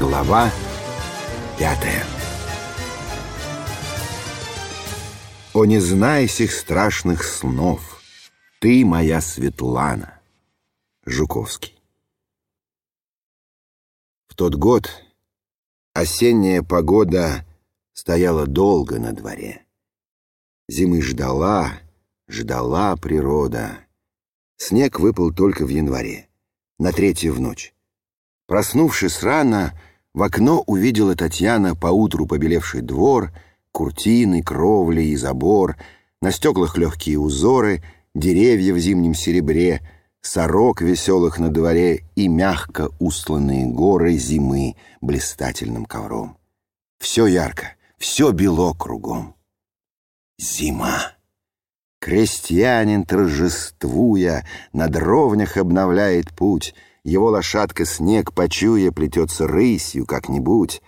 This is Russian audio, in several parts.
Глава пятая О, не знай сих страшных снов, Ты моя Светлана. Жуковский В тот год осенняя погода Стояла долго на дворе. Зимы ждала, ждала природа. Снег выпал только в январе, на третью в ночь. Проснувшись рано, в окно увидела Татьяна поутру побелевший двор, куртины, кровли и забор, на стеклах легкие узоры, деревья в зимнем серебре, сорок веселых на дворе и мягко устланные горы зимы блистательным ковром. Все ярко, все бело кругом. Зима. Крестьянин, торжествуя, на дровнях обновляет путь — его лошадка снег почуя плетется рысью как-нибудь.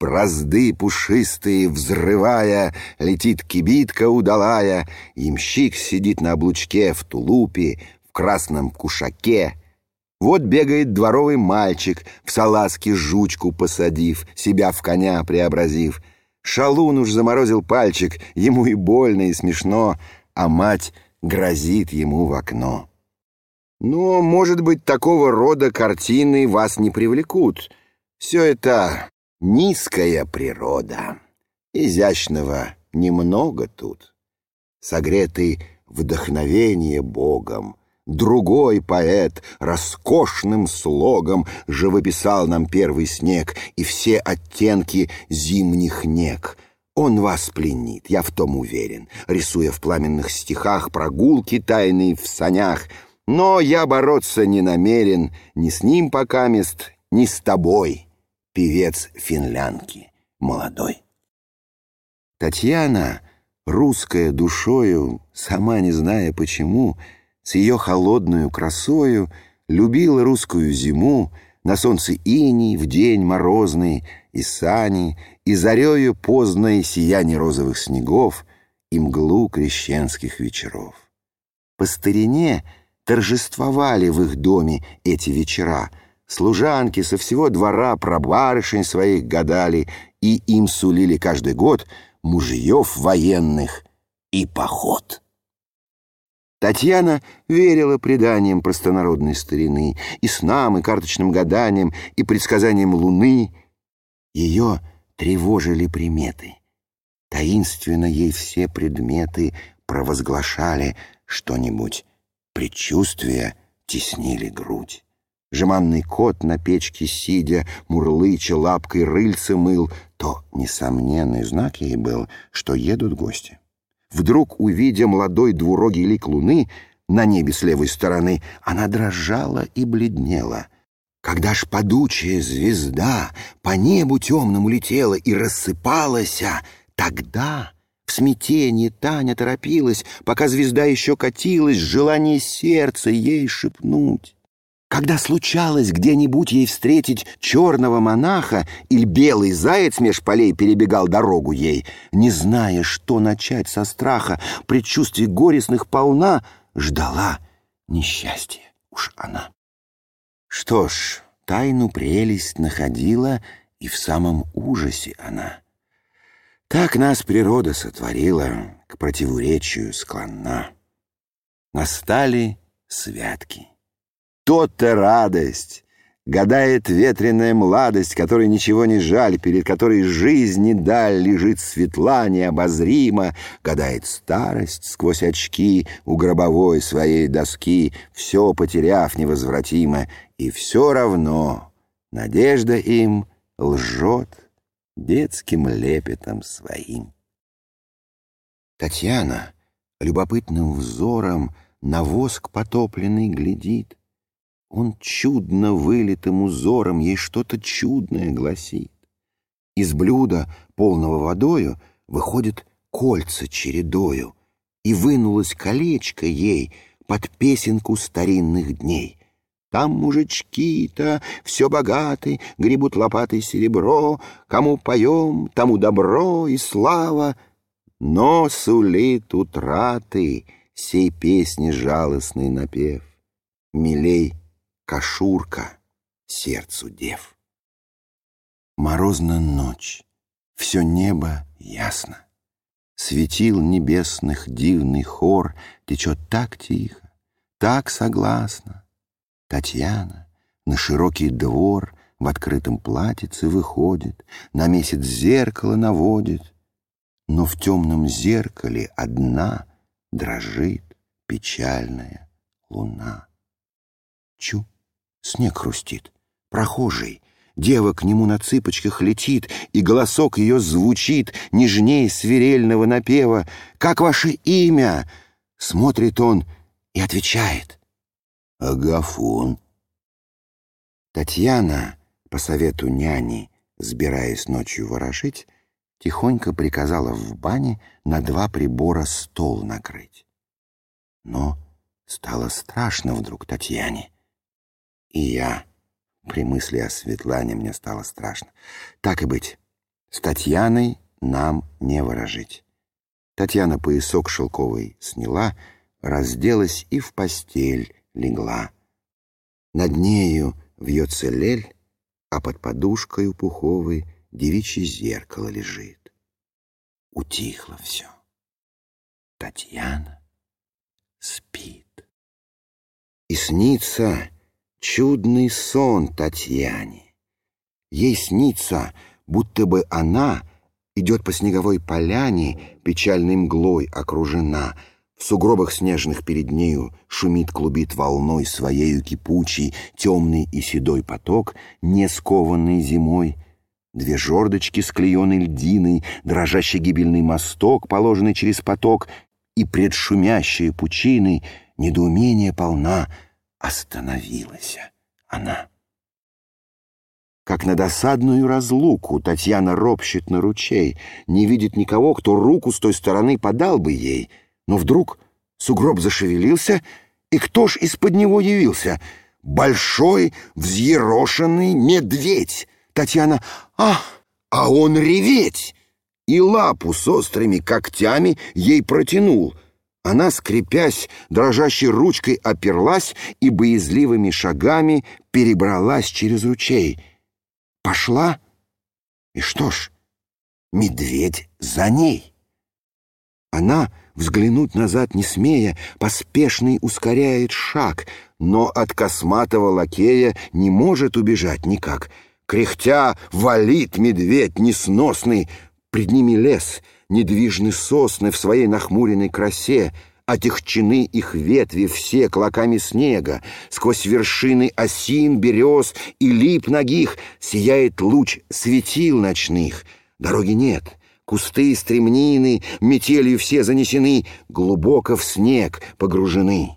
Бразды пушистые взрывая, летит кибитка удалая, Ямщик сидит на облучке в тулупе, в красном кушаке. Вот бегает дворовый мальчик, в салазке жучку посадив, себя в коня преобразив. Шалун уж заморозил пальчик, ему и больно, и смешно, а мать грозит ему в окно. Но, может быть, такого рода картины вас не привлекут. Все это низкая природа. Изящного немного тут. Согретый вдохновение Богом, Другой поэт роскошным слогом Живописал нам первый снег И все оттенки зимних нег — он вас пленит, я в том уверен, рисуя в пламенных стихах прогулки тайные в санях — но я бороться не намерен ни с ним покамест, ни с тобой, певец финлянки молодой. Татьяна, русская душою, сама не зная почему, с ее холодную красою любила русскую зиму, на солнце иней, в день морозный, и сани, и зарею поздной сияние розовых снегов, и мглу крещенских вечеров. По старине — торжествовали в их доме эти вечера. Служанки со всего двора про барышень своих гадали, и им сулили каждый год мужьев военных и поход. Татьяна верила преданиям простонародной старины, и снам, и карточным гаданиям, и предсказаниям луны. Ее тревожили приметы. Таинственно ей все предметы провозглашали что-нибудь Предчувствия теснили грудь. Жеманный кот на печке сидя, мурлыча лапкой рыльце мыл, то несомненный знак ей был, что едут гости. Вдруг, увидя молодой двурогий лик луны на небе с левой стороны, она дрожала и бледнела. Когда ж падучая звезда по небу темному летела и рассыпалась, тогда в смятении Таня торопилась, пока звезда еще катилась, желание сердца ей шепнуть. Когда случалось где-нибудь ей встретить черного монаха или белый заяц меж полей перебегал дорогу ей, не зная, что начать со страха, предчувствий горестных полна, ждала несчастья уж она. Что ж, тайну прелесть находила, и в самом ужасе она. Так нас природа сотворила, к противоречию склонна. Настали святки. То-то радость, гадает ветреная младость, которой ничего не жаль, перед которой жизнь не даль лежит светла необозримо, гадает старость сквозь очки у гробовой своей доски, все потеряв невозвратимо, и все равно надежда им лжет детским лепетом своим. Татьяна любопытным взором на воск потопленный глядит. Он чудно вылитым узором ей что-то чудное гласит. Из блюда, полного водою, выходит кольца чередою, и вынулось колечко ей под песенку старинных дней — там мужички-то все богаты, гребут лопатой серебро, Кому поем, тому добро и слава. Но сулит утраты сей песни жалостный напев. Милей кашурка сердцу дев. Морозна ночь, все небо ясно. Светил небесных дивный хор Течет так тихо, так согласно. Татьяна на широкий двор В открытом платьице выходит, На месяц зеркало наводит, Но в темном зеркале одна Дрожит печальная луна. Чу, снег хрустит, прохожий — Дева к нему на цыпочках летит, и голосок ее звучит нежнее свирельного напева. «Как ваше имя?» Смотрит он и отвечает. «Агафон». Татьяна, по совету няни, сбираясь ночью ворожить, тихонько приказала в бане на два прибора стол накрыть. Но стало страшно вдруг Татьяне. И я при мысли о Светлане мне стало страшно. Так и быть, с Татьяной нам не ворожить. Татьяна поясок шелковый сняла, разделась и в постель легла. Над нею вьется лель, а под подушкой пуховой девичье зеркало лежит. Утихло все. Татьяна спит. И снится Чудный сон Татьяне. Ей снится, будто бы она идет по снеговой поляне, печальной мглой окружена, в сугробах снежных перед нею шумит, клубит волной своею кипучий, темный и седой поток, не скованный зимой. Две жердочки с клееной льдиной, дрожащий гибельный мосток, положенный через поток, и предшумящие пучины недоумение полна — остановилась она. Как на досадную разлуку Татьяна ропщет на ручей, не видит никого, кто руку с той стороны подал бы ей. Но вдруг сугроб зашевелился, и кто ж из-под него явился? Большой взъерошенный медведь. Татьяна «Ах, а он реветь!» И лапу с острыми когтями ей протянул — она, скрипясь, дрожащей ручкой оперлась и боязливыми шагами перебралась через ручей. Пошла, и что ж, медведь за ней. Она, взглянуть назад не смея, поспешный ускоряет шаг, но от косматого лакея не может убежать никак. Кряхтя валит медведь несносный, пред ними лес — недвижны сосны в своей нахмуренной красе, Отягчены их ветви все клоками снега, Сквозь вершины осин, берез и лип ногих Сияет луч светил ночных. Дороги нет, кусты, стремнины Метелью все занесены, Глубоко в снег погружены.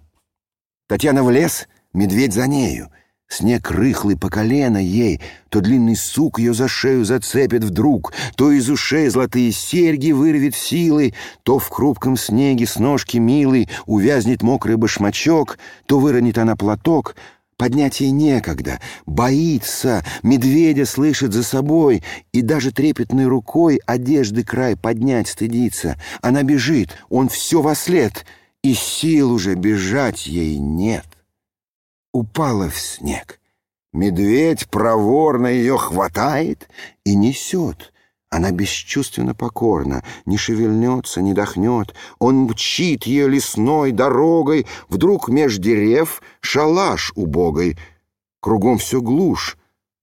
Татьяна в лес, медведь за нею — Снег рыхлый по колено ей, то длинный сук ее за шею зацепит вдруг, то из ушей золотые серьги вырвет силой, то в хрупком снеге с ножки милый увязнет мокрый башмачок, то выронит она платок. Поднять ей некогда, боится, медведя слышит за собой, и даже трепетной рукой одежды край поднять стыдится. Она бежит, он все во след, и сил уже бежать ей нет упала в снег. Медведь проворно ее хватает и несет. Она бесчувственно покорна, не шевельнется, не дохнет. Он мчит ее лесной дорогой, вдруг меж дерев шалаш убогой. Кругом все глушь,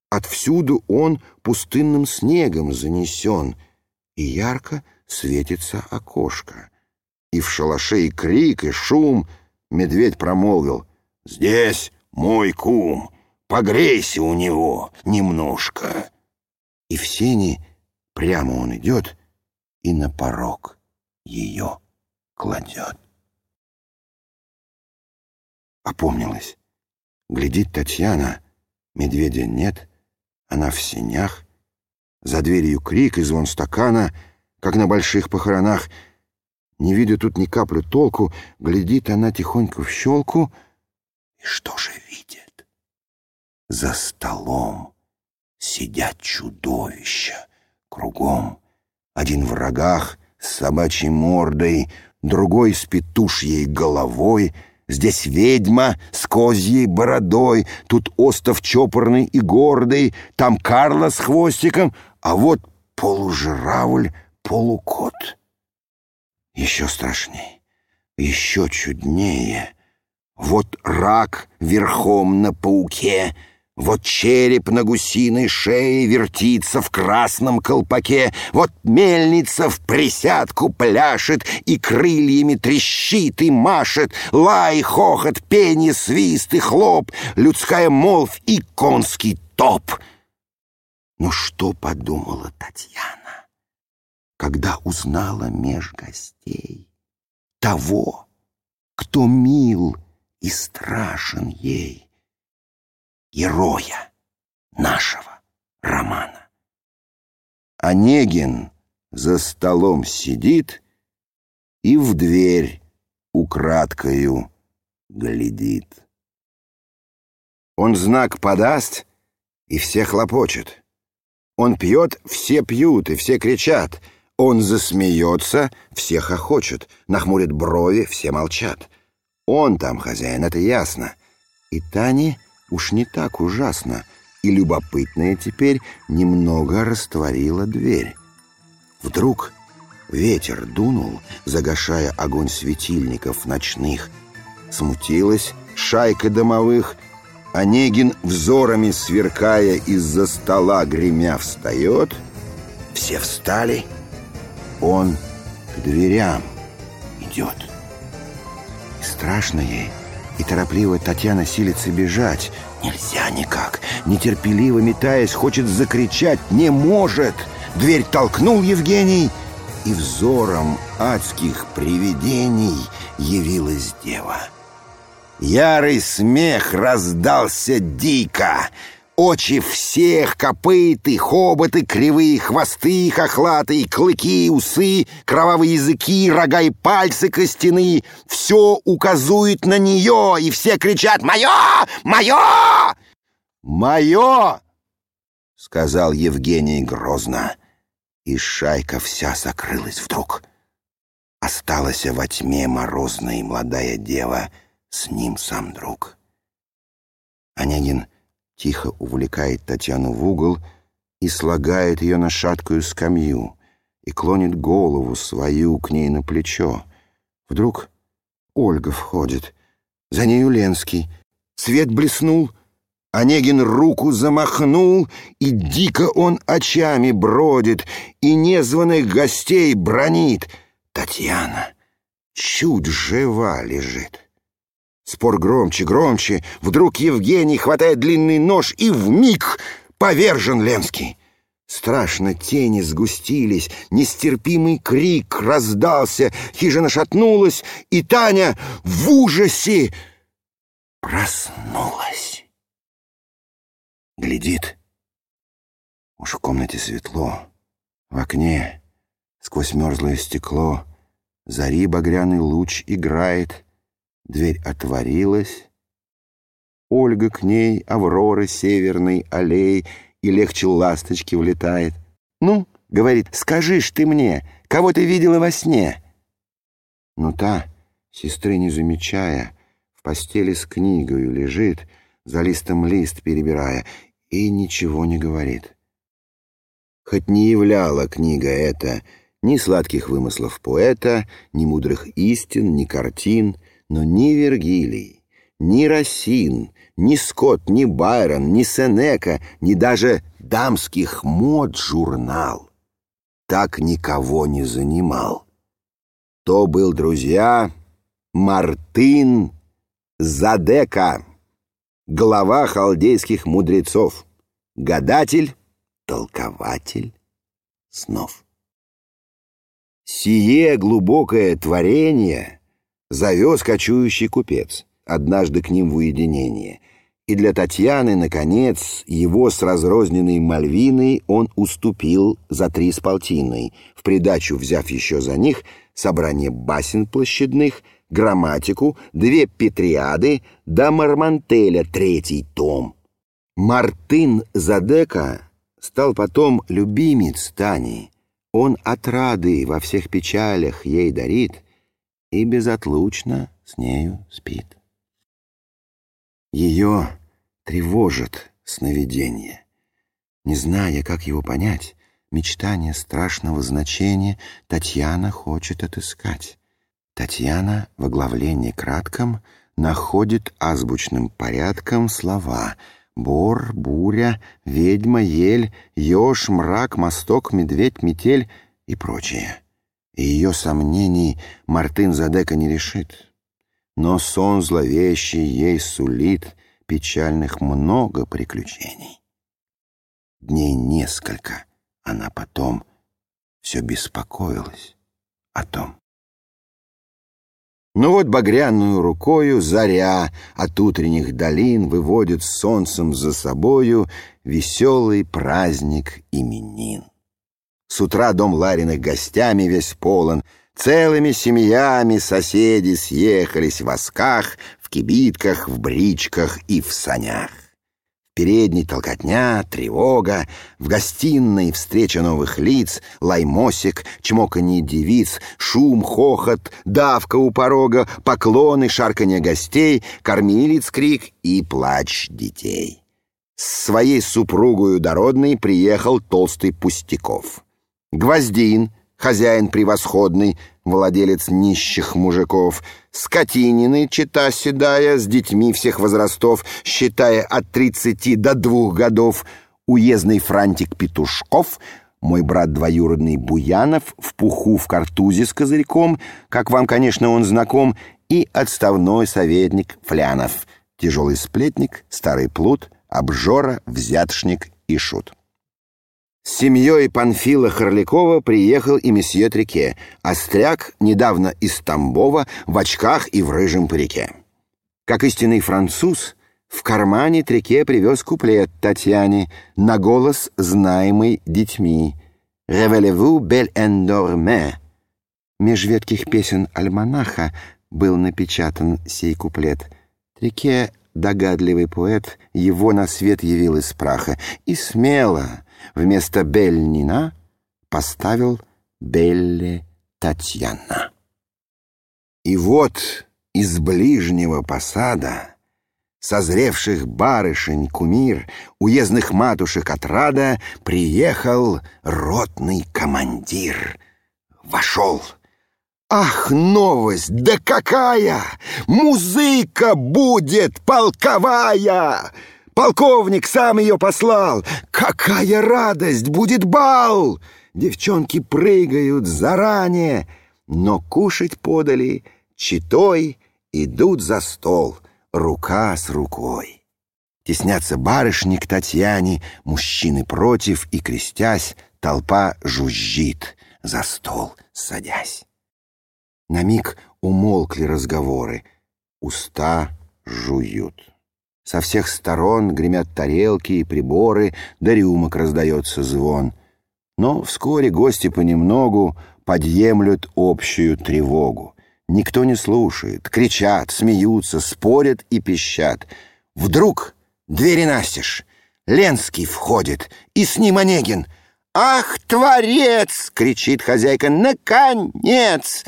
отвсюду он пустынным снегом занесен, и ярко светится окошко. И в шалаше и крик, и шум медведь промолвил «Здесь мой кум, погрейся у него немножко. И в сени прямо он идет и на порог ее кладет. Опомнилась. Глядит Татьяна, медведя нет, она в сенях. За дверью крик и звон стакана, как на больших похоронах. Не видя тут ни капли толку, глядит она тихонько в щелку — и что же видит? За столом сидят чудовища кругом. Один в рогах с собачьей мордой, другой с петушьей головой, Здесь ведьма с козьей бородой, тут остов чопорный и гордый, там Карла с хвостиком, а вот полужравль, полукот. Еще страшней, еще чуднее. Вот рак верхом на пауке — вот череп на гусиной шее вертится в красном колпаке, Вот мельница в присядку пляшет и крыльями трещит и машет, Лай, хохот, пение, свист и хлоп, Людская молвь и конский топ. Но что подумала Татьяна, когда узнала меж гостей Того, кто мил и страшен ей? Героя нашего романа. Онегин за столом сидит и в дверь украдкою глядит. Он знак подаст, и все хлопочет. Он пьет, все пьют, и все кричат. Он засмеется, все хохочут. Нахмурит брови, все молчат. Он там хозяин, это ясно. И Тане уж не так ужасно, и любопытная теперь немного растворила дверь. Вдруг ветер дунул, загашая огонь светильников ночных. Смутилась шайка домовых, Онегин, взорами сверкая из-за стола, гремя встает. Все встали, он к дверям идет. И страшно ей — и торопливо Татьяна силится бежать. Нельзя никак. Нетерпеливо метаясь, хочет закричать. Не может! Дверь толкнул Евгений, и взором адских привидений явилась дева. Ярый смех раздался дико. Очи всех, копыты, хоботы, кривые хвосты, хохлатые, клыки, усы, кровавые языки, рога и пальцы костяные — все указует на нее, и все кричат «Мое! Мое! Мое!» — сказал Евгений грозно, и шайка вся закрылась вдруг. Осталась во тьме морозная молодая дева, с ним сам друг. Онегин тихо увлекает Татьяну в угол и слагает ее на шаткую скамью и клонит голову свою к ней на плечо. Вдруг Ольга входит. За нею Ленский. Свет блеснул, Онегин руку замахнул, и дико он очами бродит, и незваных гостей бронит. Татьяна чуть жива лежит. Спор громче, громче. Вдруг Евгений хватает длинный нож и в миг повержен Ленский. Страшно тени сгустились, нестерпимый крик раздался, хижина шатнулась, и Таня в ужасе проснулась. Глядит. Уж в комнате светло. В окне, сквозь мерзлое стекло, зари багряный луч играет — Дверь отворилась. Ольга к ней, Авроры северной аллей, и легче ласточки влетает. «Ну, — говорит, — скажишь ты мне, кого ты видела во сне?» Но та, сестры не замечая, в постели с книгою лежит, за листом лист перебирая, и ничего не говорит. Хоть не являла книга эта ни сладких вымыслов поэта, ни мудрых истин, ни картин — но ни Вергилий, ни Рассин, ни Скотт, ни Байрон, ни Сенека, ни даже дамских мод журнал так никого не занимал. То был, друзья, Мартын Задека, глава халдейских мудрецов, гадатель, толкователь снов. Сие глубокое творение — завез кочующий купец, однажды к ним в уединение. И для Татьяны, наконец, его с разрозненной Мальвиной он уступил за три с полтиной, в придачу взяв еще за них собрание басен площадных, грамматику, две петриады да Мармантеля третий том. Мартын Задека стал потом любимец Тани. Он отрады во всех печалях ей дарит — и безотлучно с нею спит. Ее тревожит сновидение. Не зная, как его понять, мечтание страшного значения Татьяна хочет отыскать. Татьяна в оглавлении кратком находит азбучным порядком слова «бор», «буря», «ведьма», «ель», «еж», «мрак», «мосток», «медведь», «метель» и прочее. Ее сомнений Мартын Задека не решит. Но сон зловещий ей сулит печальных много приключений. Дней несколько она потом все беспокоилась о том. Ну вот багряную рукою заря от утренних долин выводит солнцем за собою веселый праздник именин. С утра дом Лариных гостями весь полон, целыми семьями соседи съехались в восках, в кибитках, в бричках и в санях. В передней толкотня, тревога, в гостиной встреча новых лиц, лаймосик, чмоканье девиц, шум, хохот, давка у порога, поклоны, шарканье гостей, кормилец крик и плач детей. С своей супругою дородной приехал толстый Пустяков. Гвоздин, хозяин превосходный, владелец нищих мужиков, скотинины, чита седая, с детьми всех возрастов, считая от тридцати до двух годов, уездный франтик Петушков, мой брат двоюродный Буянов, в пуху в картузе с козырьком, как вам, конечно, он знаком, и отставной советник Флянов, тяжелый сплетник, старый плут, обжора, взятошник и шут. С семьей Панфила Харлякова приехал и месье Трике, остряк недавно из Тамбова в очках и в рыжем парике. Как истинный француз, в кармане Трике привез куплет Татьяне на голос, знаемый детьми. «Ревелеву бель эндорме». Меж ветких песен альманаха был напечатан сей куплет. Трике, догадливый поэт, его на свет явил из праха, и смело — вместо Бельнина поставил Белле Татьяна. И вот из ближнего посада, созревших барышень кумир, уездных матушек отрада, приехал ротный командир. Вошел. Ах, новость, да какая! Музыка будет полковая! Полковник сам ее послал. Какая радость! Будет бал! Девчонки прыгают заранее, но кушать подали, читой идут за стол, рука с рукой. Теснятся барышни к Татьяне, мужчины против, и, крестясь, толпа жужжит, за стол садясь. На миг умолкли разговоры, уста жуют. Со всех сторон гремят тарелки и приборы, да рюмок раздается звон. Но вскоре гости понемногу подъемлют общую тревогу. Никто не слушает, кричат, смеются, спорят и пищат. Вдруг двери настежь, Ленский входит, и с ним Онегин. «Ах, творец!» — кричит хозяйка. «Наконец!»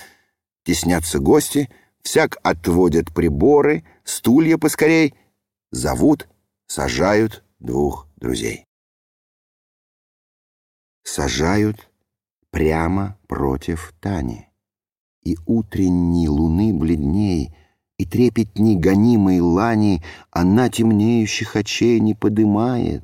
Теснятся гости, всяк отводят приборы, стулья поскорей — Зовут, сажают двух друзей. Сажают прямо против Тани. И утренней луны бледней, И трепетни гонимой лани Она темнеющих очей не подымает,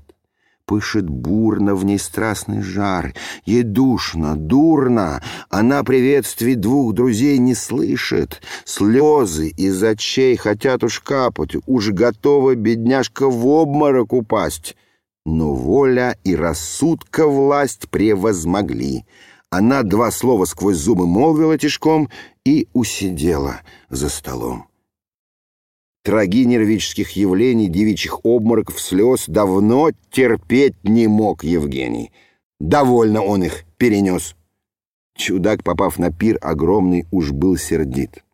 Пышет бурно в ней страстный жар, Ей душно, дурно, Она приветствий двух друзей не слышит. Слезы из очей хотят уж капать, Уж готова бедняжка в обморок упасть. Но воля и рассудка власть превозмогли. Она два слова сквозь зубы молвила тишком и усидела за столом. Троги нервических явлений, девичьих обмороков, слез давно терпеть не мог Евгений. Довольно он их перенес. Чудак, попав на пир, огромный уж был сердит.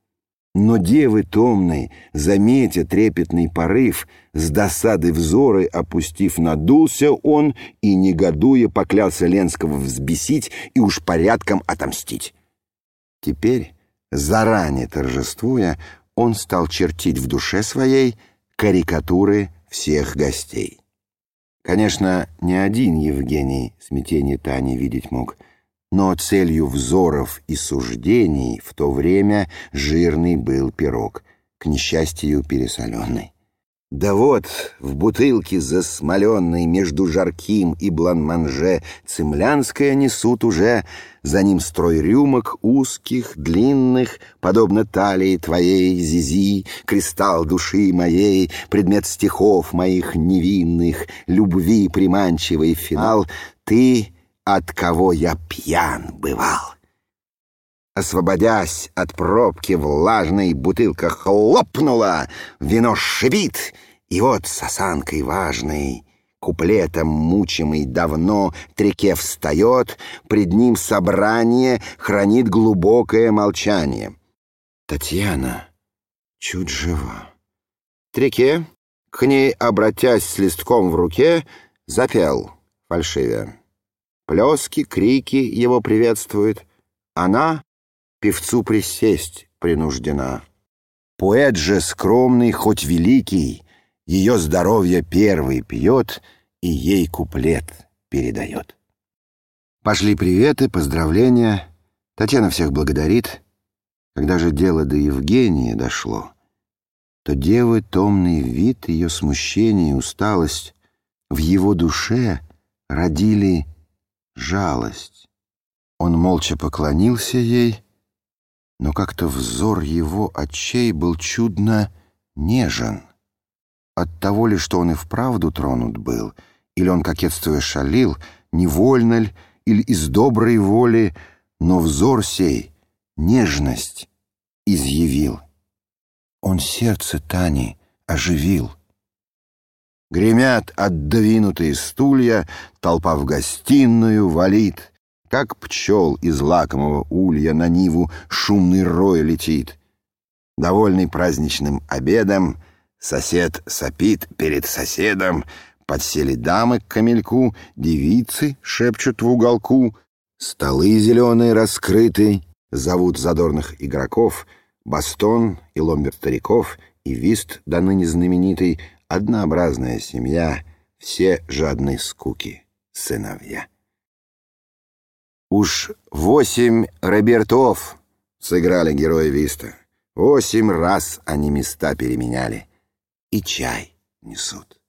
Но девы томной, заметя трепетный порыв, с досады взоры опустив, надулся он и, негодуя, поклялся Ленского взбесить и уж порядком отомстить. Теперь, заранее торжествуя, он стал чертить в душе своей карикатуры всех гостей. Конечно, не один Евгений смятение Тани видеть мог, но целью взоров и суждений в то время жирный был пирог, к несчастью пересоленный. Да вот, в бутылке засмоленной между жарким и бланманже цемлянское несут уже, за ним строй рюмок узких, длинных, подобно талии твоей, Зизи, кристалл души моей, предмет стихов моих невинных, любви приманчивый финал, ты, от кого я пьян бывал. Освободясь от пробки влажной, бутылка хлопнула, вино шибит, и вот с осанкой важной, куплетом мучимый давно, Треке встает, пред ним собрание хранит глубокое молчание. Татьяна чуть жива. Треке, к ней обратясь с листком в руке, запел фальшивя. Плески, крики его приветствуют. Она певцу присесть принуждена. Поэт же скромный, хоть великий, ее здоровье первый пьет и ей куплет передает. Пошли приветы, поздравления. Татьяна всех благодарит. Когда же дело до Евгения дошло, то девы томный вид, ее смущение и усталость в его душе родили жалость. Он молча поклонился ей, но как-то взор его очей был чудно нежен. От того ли, что он и вправду тронут был, или он, кокетствуя, шалил, невольно ли, или из доброй воли, но взор сей нежность изъявил. Он сердце Тани оживил. Гремят отдвинутые стулья, толпа в гостиную валит — как пчел из лакомого улья на Ниву шумный рой летит. Довольный праздничным обедом, сосед сопит перед соседом, подсели дамы к камельку, девицы шепчут в уголку, столы зеленые раскрыты, зовут задорных игроков, бастон и ломбер стариков, и вист до ныне знаменитый, однообразная семья, все жадные скуки сыновья. Уж восемь Робертов сыграли герои Виста. Восемь раз они места переменяли. И чай несут.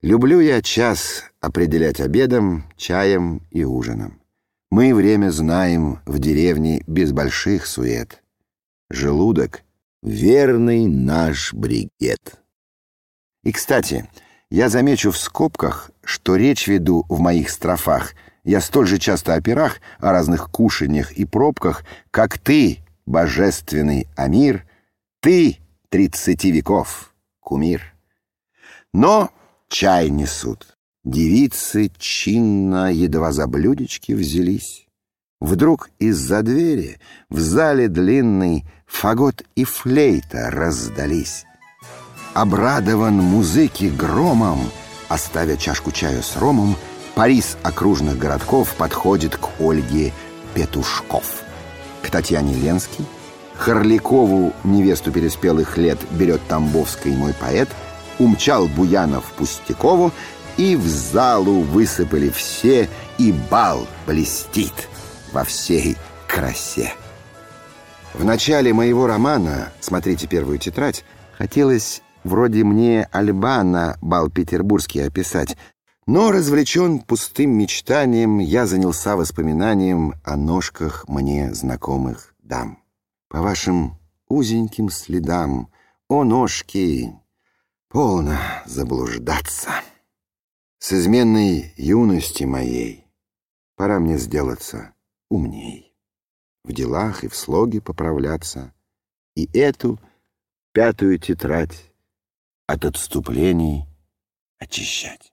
Люблю я час определять обедом, чаем и ужином. Мы время знаем в деревне без больших сует. Желудок — верный наш бригет. И, кстати, я замечу в скобках, что речь веду в моих строфах — я столь же часто о пирах, о разных кушаньях и пробках, как ты, божественный Амир, ты, тридцати веков, кумир. Но чай несут. Девицы чинно, едва за блюдечки взялись. Вдруг из-за двери в зале длинный фагот и флейта раздались. Обрадован музыки громом, оставя чашку чаю с ромом, Парис окружных городков подходит к Ольге Петушков. К Татьяне Ленский, Харликову, невесту переспелых лет, берет Тамбовский мой поэт, умчал Буянов Пустякову, и в залу высыпали все, и бал блестит во всей красе. В начале моего романа, смотрите первую тетрадь, хотелось вроде мне Альбана бал петербургский описать, но, развлечен пустым мечтанием, я занялся воспоминанием о ножках мне знакомых дам. По вашим узеньким следам, о ножки, полно заблуждаться. С изменной юности моей пора мне сделаться умней, в делах и в слоге поправляться, и эту пятую тетрадь от отступлений очищать.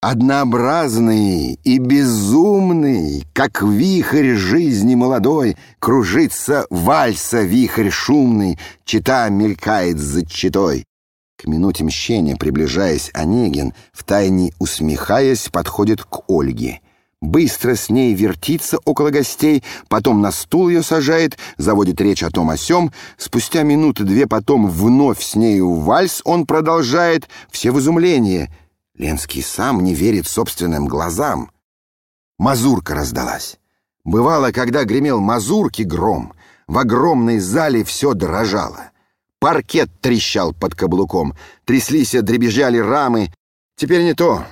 Однообразный и безумный, как вихрь жизни молодой, Кружится вальса вихрь шумный, Чита мелькает за читой. К минуте мщения, приближаясь, Онегин, втайне усмехаясь, подходит к Ольге. быстро с ней вертится около гостей, потом на стул ее сажает, заводит речь о том о сём. Спустя минуты две потом вновь с нею вальс он продолжает. Все в изумлении. Ленский сам не верит собственным глазам. Мазурка раздалась. Бывало, когда гремел мазурки гром, в огромной зале все дрожало. Паркет трещал под каблуком, тряслись и дребезжали рамы. Теперь не то.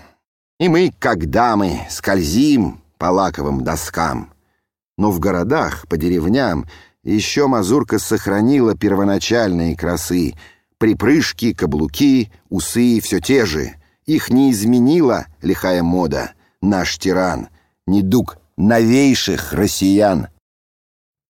И мы, как дамы, скользим по лаковым доскам. Но в городах, по деревням, еще мазурка сохранила первоначальные красы. Припрыжки, каблуки, усы — все те же. Их не изменила лихая мода. Наш тиран, недуг новейших россиян.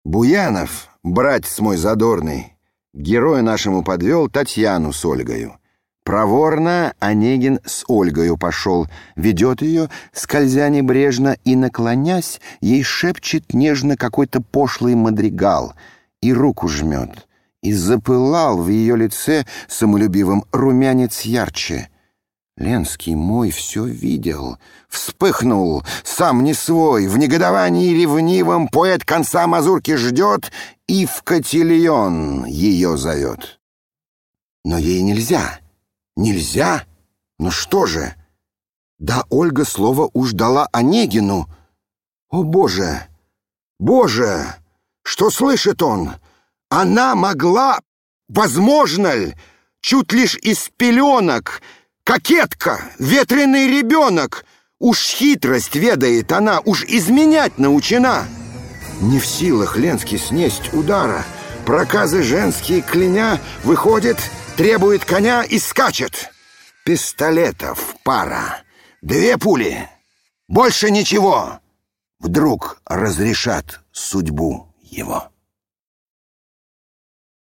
Буянов, братец мой задорный, герой нашему подвел Татьяну с Ольгою. Проворно Онегин с Ольгою пошел, ведет ее, скользя небрежно, и, наклонясь, ей шепчет нежно какой-то пошлый мадригал и руку жмет. И запылал в ее лице самолюбивым румянец ярче — Ленский мой все видел, вспыхнул, сам не свой, в негодовании ревнивом поэт конца мазурки ждет и в котельон ее зовет. Но ей нельзя, нельзя, ну что же? Да Ольга слово уж дала Онегину. О, Боже, Боже, что слышит он? Она могла, возможно ли, чуть лишь из пеленок — Кокетка, ветреный ребенок. Уж хитрость ведает она, уж изменять научена. Не в силах Ленский снесть удара. Проказы женские кляня выходит, требует коня и скачет. Пистолетов пара, две пули, больше ничего. Вдруг разрешат судьбу его.